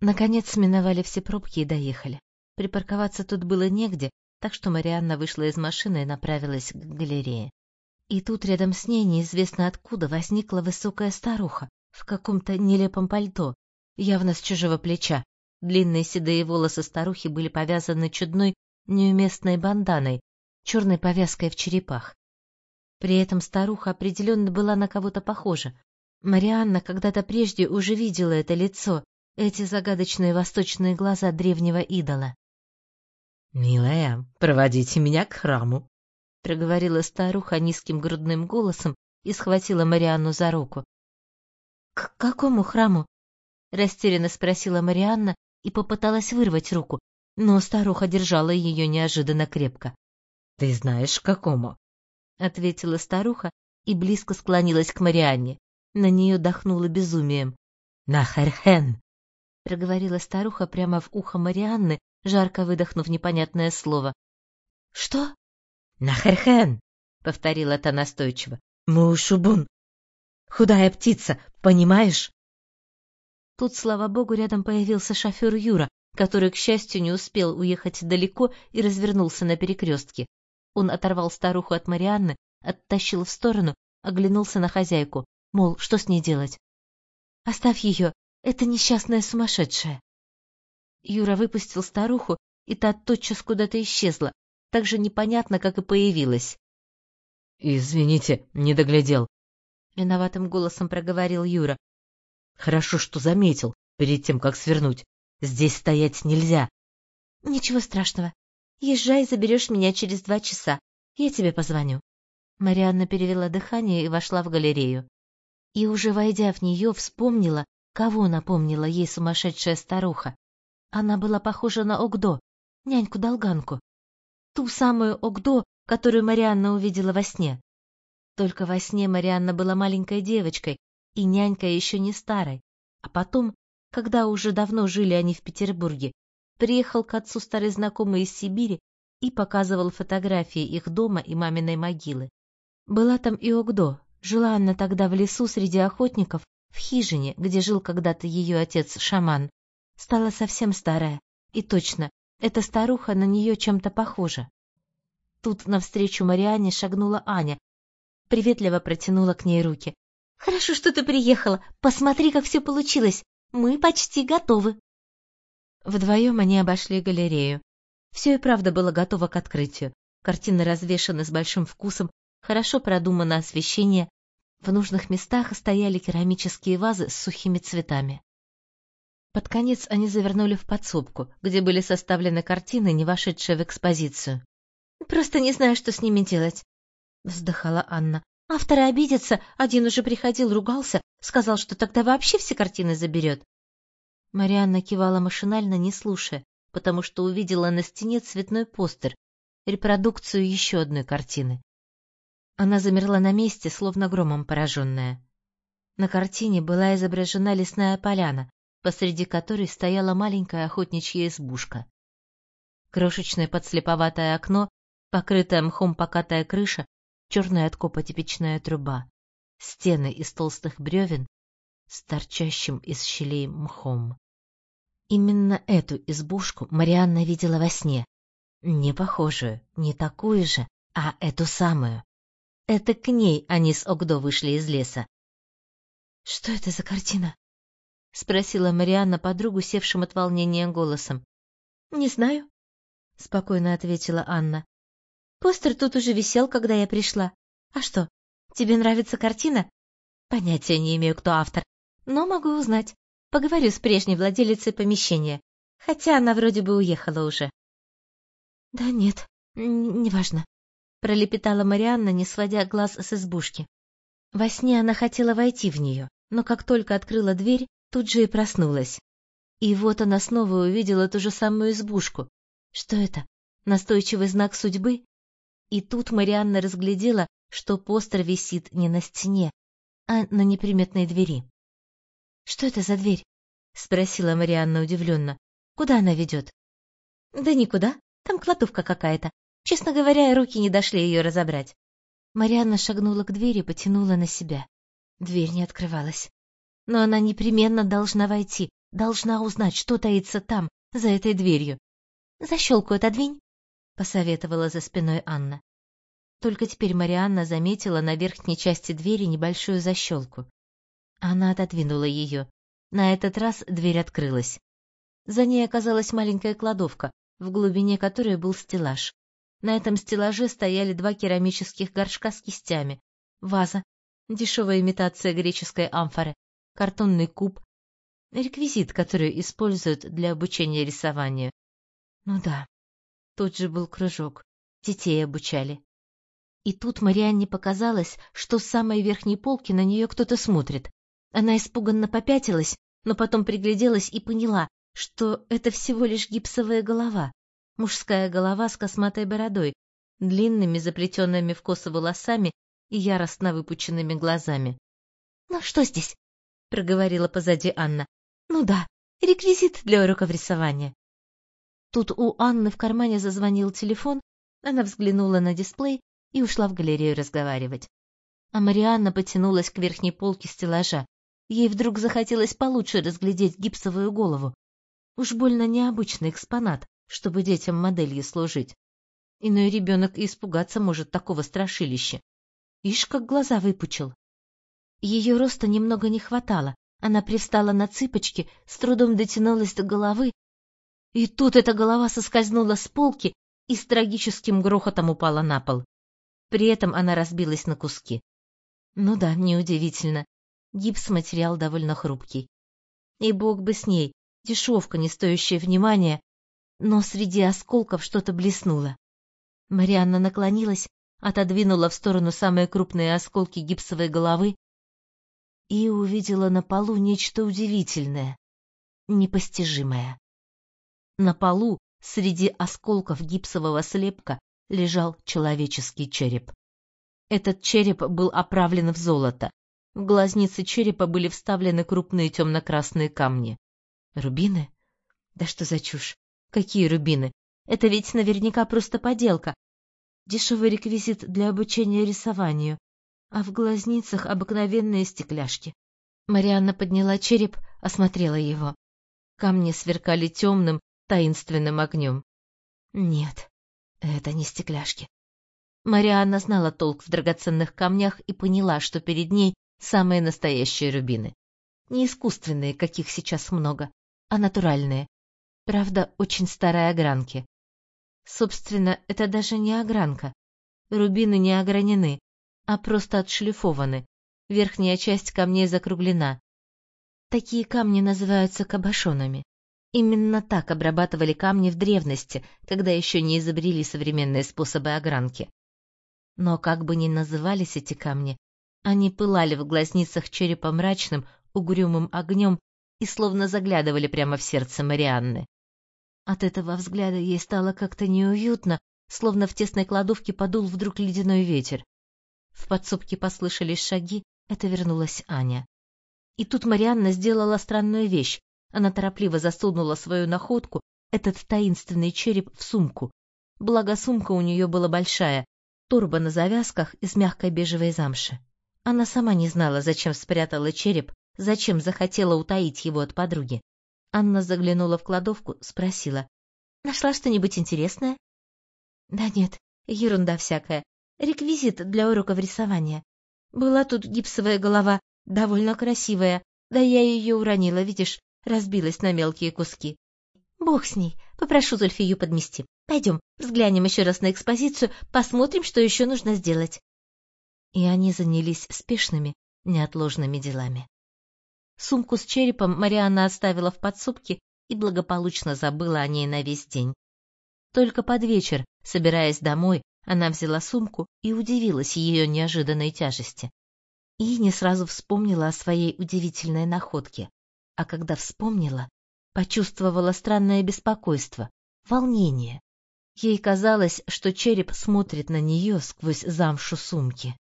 Наконец миновали все пробки и доехали. Припарковаться тут было негде, так что Марианна вышла из машины и направилась к галерее. И тут рядом с ней неизвестно откуда возникла высокая старуха в каком-то нелепом пальто, явно с чужого плеча. Длинные седые волосы старухи были повязаны чудной, неуместной банданой, черной повязкой в черепах. При этом старуха определенно была на кого-то похожа. Марианна когда-то прежде уже видела это лицо, эти загадочные восточные глаза древнего идола. «Милая, проводите меня к храму», — проговорила старуха низким грудным голосом и схватила Марианну за руку. «К какому храму?» — растерянно спросила Марианна и попыталась вырвать руку, но старуха держала ее неожиданно крепко. «Ты знаешь, к какому?» — ответила старуха и близко склонилась к Марианне. На нее дохнуло безумием. «Нахерхен!» — проговорила старуха прямо в ухо Марианны, жарко выдохнув непонятное слово. «Что?» «Нахерхен!» — повторила та настойчиво. «Мушубун! Худая птица, понимаешь?» Тут, слава богу, рядом появился шофер Юра, который, к счастью, не успел уехать далеко и развернулся на перекрестке. Он оторвал старуху от Марианны, оттащил в сторону, оглянулся на хозяйку, мол, что с ней делать? «Оставь ее, это несчастная сумасшедшая». Юра выпустил старуху, и та тотчас куда-то исчезла, так же непонятно, как и появилась. «Извините, не доглядел», — виноватым голосом проговорил Юра. «Хорошо, что заметил, перед тем, как свернуть. Здесь стоять нельзя». «Ничего страшного. Езжай, заберешь меня через два часа. Я тебе позвоню». Марианна перевела дыхание и вошла в галерею. И уже войдя в нее, вспомнила, кого напомнила ей сумасшедшая старуха. Она была похожа на Огдо, няньку-долганку ту самую Огдо, которую Марианна увидела во сне. Только во сне Марианна была маленькой девочкой, и нянька еще не старой. А потом, когда уже давно жили они в Петербурге, приехал к отцу старый знакомый из Сибири и показывал фотографии их дома и маминой могилы. Была там и Огдо. Жила она тогда в лесу среди охотников, в хижине, где жил когда-то ее отец-шаман. Стала совсем старая. И точно, эта старуха на нее чем-то похожа. Тут навстречу Марианне шагнула Аня, приветливо протянула к ней руки. «Хорошо, что ты приехала. Посмотри, как все получилось. Мы почти готовы». Вдвоем они обошли галерею. Все и правда было готово к открытию. Картины развешаны с большим вкусом, хорошо продумано освещение. В нужных местах стояли керамические вазы с сухими цветами. Под конец они завернули в подсобку, где были составлены картины, не вошедшие в экспозицию. «Просто не знаю, что с ними делать», — вздыхала Анна. «Авторы обидятся, один уже приходил, ругался, сказал, что тогда вообще все картины заберет». Марианна кивала машинально, не слушая, потому что увидела на стене цветной постер, репродукцию еще одной картины. Она замерла на месте, словно громом пораженная. На картине была изображена лесная поляна, посреди которой стояла маленькая охотничья избушка. Крошечное подслеповатое окно, покрытая мхом покатая крыша, черная от копоти типичная труба, стены из толстых бревен с торчащим из щелей мхом. Именно эту избушку Марианна видела во сне. Не похожую, не такую же, а эту самую. Это к ней они с Огдо вышли из леса. «Что это за картина?» — спросила Марианна подругу, севшим от волнения голосом. «Не знаю», — спокойно ответила Анна. «Постер тут уже висел, когда я пришла. А что, тебе нравится картина?» «Понятия не имею, кто автор, но могу узнать. Поговорю с прежней владелицей помещения, хотя она вроде бы уехала уже». «Да нет, неважно», — пролепетала Марианна, не сводя глаз с избушки. Во сне она хотела войти в нее, но как только открыла дверь, тут же и проснулась. И вот она снова увидела ту же самую избушку. Что это? Настойчивый знак судьбы? И тут Марианна разглядела, что постер висит не на стене, а на неприметной двери. «Что это за дверь?» — спросила Марианна удивленно. «Куда она ведет?» «Да никуда. Там кладовка какая-то. Честно говоря, руки не дошли ее разобрать». Марианна шагнула к двери и потянула на себя. Дверь не открывалась но она непременно должна войти, Должна узнать, что таится там, за этой дверью. «Защелку отодвинь», — посоветовала за спиной Анна. Только теперь Марианна заметила на верхней части двери небольшую защелку. Она отодвинула ее. На этот раз дверь открылась. За ней оказалась маленькая кладовка, в глубине которой был стеллаж. На этом стеллаже стояли два керамических горшка с кистями, ваза, дешевая имитация греческой амфоры, картонный куб, реквизит, который используют для обучения рисованию. Ну да, тут же был кружок, детей обучали. И тут Марианне показалось, что с самой верхней полки на нее кто-то смотрит. Она испуганно попятилась, но потом пригляделась и поняла, что это всего лишь гипсовая голова. Мужская голова с косматой бородой, длинными заплетенными в косы волосами и яростно выпученными глазами. «Ну что здесь?» — проговорила позади Анна. «Ну да, реквизит для уроков рисования». Тут у Анны в кармане зазвонил телефон, она взглянула на дисплей и ушла в галерею разговаривать. А Марианна потянулась к верхней полке стеллажа. Ей вдруг захотелось получше разглядеть гипсовую голову. Уж больно необычный экспонат, чтобы детям моделью служить. Иной ребенок и испугаться может такого страшилища. Ишь, как глаза выпучил. Ее роста немного не хватало. Она привстала на цыпочки, с трудом дотянулась до головы. И тут эта голова соскользнула с полки и с трагическим грохотом упала на пол. При этом она разбилась на куски. Ну да, неудивительно. Гипс-материал довольно хрупкий. И бог бы с ней, дешевка, не стоящая внимания, но среди осколков что-то блеснуло. Марианна наклонилась, отодвинула в сторону самые крупные осколки гипсовой головы и увидела на полу нечто удивительное, непостижимое. На полу среди осколков гипсового слепка лежал человеческий череп. Этот череп был оправлен в золото. В глазницы черепа были вставлены крупные темно-красные камни. Рубины? Да что за чушь? Какие рубины? Это ведь наверняка просто поделка. Дешевый реквизит для обучения рисованию, а в глазницах обыкновенные стекляшки. Марианна подняла череп, осмотрела его. Камни сверкали темным, таинственным огнем. Нет, это не стекляшки. Марианна знала толк в драгоценных камнях и поняла, что перед ней самые настоящие рубины. Не искусственные, каких сейчас много, а натуральные. Правда, очень старой огранки. Собственно, это даже не огранка. Рубины не огранены, а просто отшлифованы. Верхняя часть камней закруглена. Такие камни называются кабошонами. Именно так обрабатывали камни в древности, когда еще не изобрели современные способы огранки. Но как бы ни назывались эти камни, они пылали в глазницах черепа мрачным, угрюмым огнем и словно заглядывали прямо в сердце Марианны. От этого взгляда ей стало как-то неуютно, словно в тесной кладовке подул вдруг ледяной ветер. В подсобке послышались шаги, это вернулась Аня. И тут Марианна сделала странную вещь. Она торопливо засунула свою находку, этот таинственный череп, в сумку. Благо сумка у нее была большая, торба на завязках из мягкой бежевой замши. Она сама не знала, зачем спрятала череп, зачем захотела утаить его от подруги. Анна заглянула в кладовку, спросила. «Нашла что-нибудь интересное?» «Да нет, ерунда всякая. Реквизит для уроков рисования. Была тут гипсовая голова, довольно красивая, да я ее уронила, видишь, разбилась на мелкие куски. Бог с ней, попрошу Зульфию подмести. Пойдем, взглянем еще раз на экспозицию, посмотрим, что еще нужно сделать. И они занялись спешными, неотложными делами. Сумку с черепом Марианна оставила в подсобке и благополучно забыла о ней на весь день. Только под вечер, собираясь домой, она взяла сумку и удивилась ее неожиданной тяжести. И не сразу вспомнила о своей удивительной находке а когда вспомнила, почувствовала странное беспокойство, волнение. Ей казалось, что череп смотрит на нее сквозь замшу сумки.